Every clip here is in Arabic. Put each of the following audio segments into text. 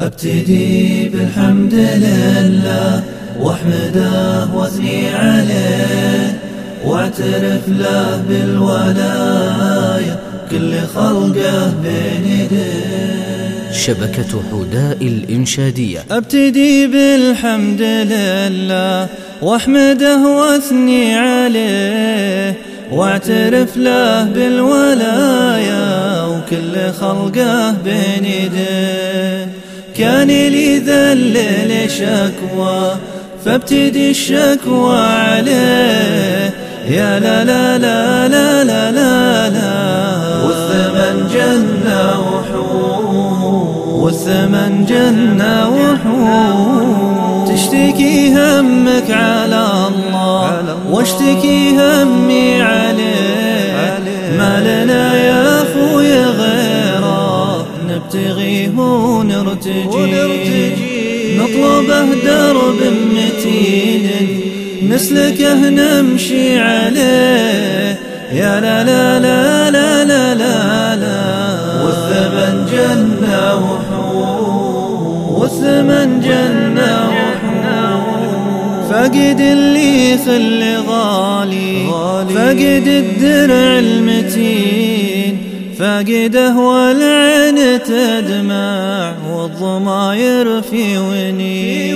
أبتدي بالحمد لله واحمده واثني عليه واعترف له بالولاية كل خلقه بين يديه. شبكة حداء الإنشادية. أبتدي بالحمد لله واحمده واثني عليه واعترف له بالولاية وكل خلقه بين يديه. كان لي الليل شكوى فابتدي الشكوى عليه. يا لا لا لا لا لا لا, لا والثمن جنة وحور والثمن جنة وحور تشتكي همك على الله واشتكي همي عليه. ما لنا يا أخوي غيره نبتغيه ونرتجي. نطلبه درب متين. نسلكه نمشي عليه. يا لا لا لا لا لا لا, لا. والثمن جنة وحور والثمن جنة وحور فقد اللي خل غالي. فقد الدرع المتين. فقده والعين تدمع والضماير في وني.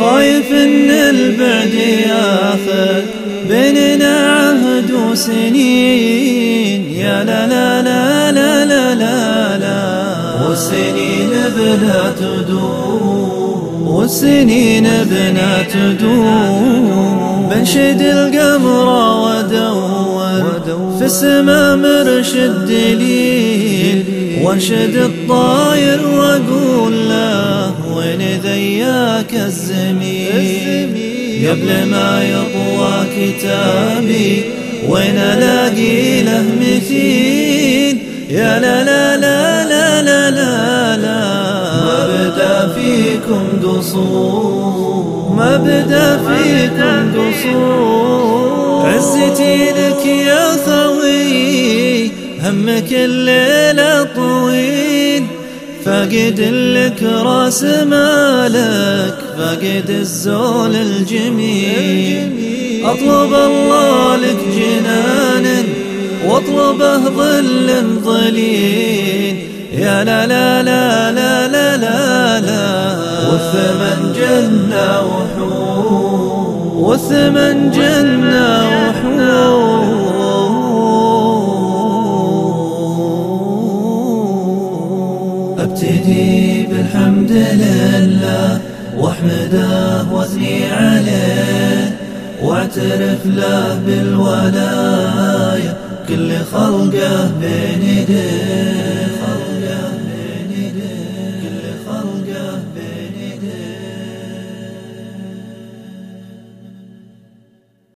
خايف إن البعد ياخذ بيننا عهد وسنين. يا لا لا لا لا لا لا, لا. والسنين بلا تدوم. والسنين بنا تدوم. بنشد القمر ودور في السماء مرشد دليل وانشد الطاير وأقول له وين ذياك الزميل؟ قبل ما يطوى كتابي وين ألاقي له مثيل؟ يا لا لا لا لا لا لا, لا ما بدا فيكم قصور ما بدا فيكم قصور. عزتي لك يا خوي همك الليل طويل فقد لك راس مالك فقد الزول الجميل. أطلب الله لك جنان واطلبه ظل ظليل. يا لا لا لا لا لا لا, لا. والثمن جنة وحور والثمن جنة وحور ابتدي بالحمد لله واحمده واثني عليه واعترف له بالولاية كل خلقه بين يديه.